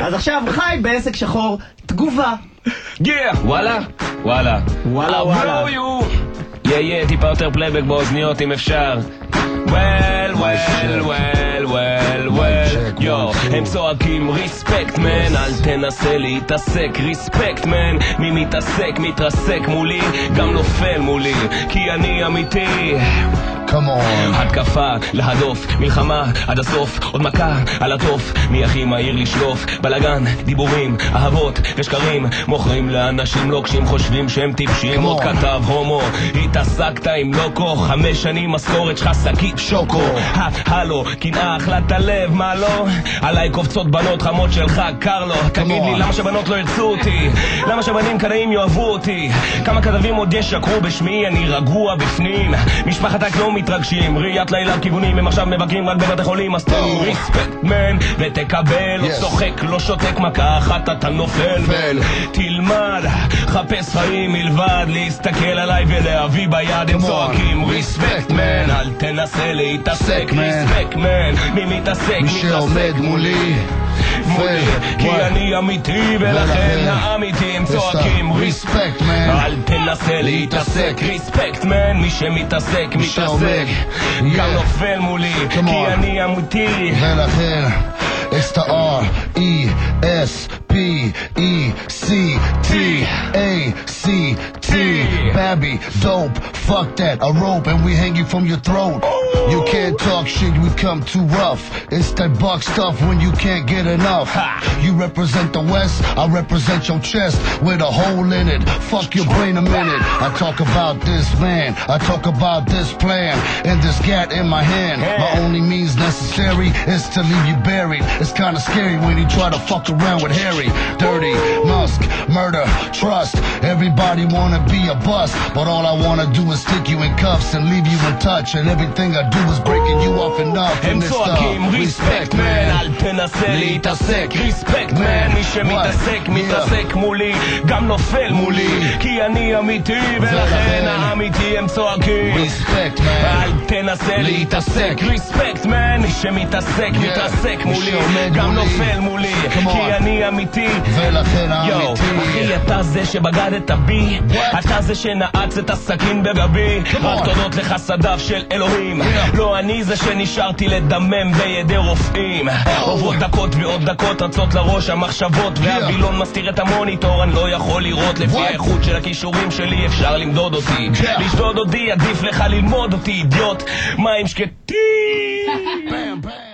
אז עכשיו חי בעסק שחור, תגובה. יא, וואלה, וואלה. וואלה, וואלה. יא יא, טיפה יותר פלייבק באוזניות אם אפשר. well, well, well, well, well, יו, הם צועקים respect man, אל תנסה להתעסק, respect man, מי מתעסק, מתרסק מולי, גם נופל מולי, כי אני אמיתי. התקפה, להדוף, מלחמה, עד הסוף, עוד מכה, על התוף, מי הכי מהיר לשלוף, בלאגן, דיבורים, אהבות ושקרים, מוכרים לאנשים לוקשים, חושבים שהם טיפשים, עוד. כתב הומו, התעסקת עם לוקו, חמש שנים משכורת שלך שקית שוקו, הלו, קנאה אכלת לב, מה לא? עליי קופצות בנות חמות שלך, קר לו, תגיד לי. למה שבנות לא ירצו אותי? למה שבנים קנאים יאהבו אותי? כמה כתבים עוד ישקרו בשמי, אני רגוע בפנים. משפחת רק לא מתרגשים, ראיית לילה כיוונים, הם עכשיו מבקרים רק בבתי חולים, אז תן Oh. ריספקט מן, ותקבל, לא. צוחק, לא שותק, מכה אחת אתה נופל. נופל. תלמד, חפש חיים מלבד להסתכל עליי ולהביא ביד, הם. צועקים ריספקט מן. אל תנסה להתעסק. ריספקט מן, מי מתעסק, מי שעומד מולי. מולי, כי What? אני אמיתי ולכן ולכן האמיתי הם יש צועקים ה- ריספקט respect, man. אל תנסה להתעסק ריספקט מן מי שמתעסק מתעסק שעומד. גם Yeah. נופל מולי Come כי on. אני אמיתי ולכן, it's the R E S P E C T A C T Babby, dope, fuck that, a rope and we hang you from your throat. You can't talk shit, we come too rough. It's that buck stuff when you can't get enough. Ha. You represent the West, I represent your chest with a hole in it. Fuck your brain a minute. I talk about this man, I talk about this plan, and this gat in my hand. My only means necessary is to leave you buried. It's kinda scary when you try to fuck around with Harry. Dirty, Musk, murder, trust. Everybody wanna be a bust, but all I wanna do is stick you in cuffs and leave you in touch. And everything I do is breaking you off enough. הם צועקים ריספקט מן אל תנסה להתעסק ריספקט מן מי שמתעסק? מתעסק מולי גם נופל מולי כי אני אמיתי ולכן האמיתי הם צועקים Respect, man. אל תנסה להתעסק ריספקט מן מי שמתעסק מתעסק מולי גם. נופל מולי כי. אני אמיתי ולכן האמיתי. אחי אתה זה שבגדת בי What? אתה זה שנעץ את הסכין בגבי רק. תודות לחסדיו של אלוהים. לא אני זה שנשארתי לדמם בידי רופאים עוברות דקות ועוד דקות רצות לראש המחשבות והווילון מסתיר את המוניטור אני לא יכול לראות לפי What? האיכות של הכישורים שלי אפשר למדוד אותי. לשדוד אותי עדיף לך ללמוד אותי אידיוט מים שקטים Bam, bam.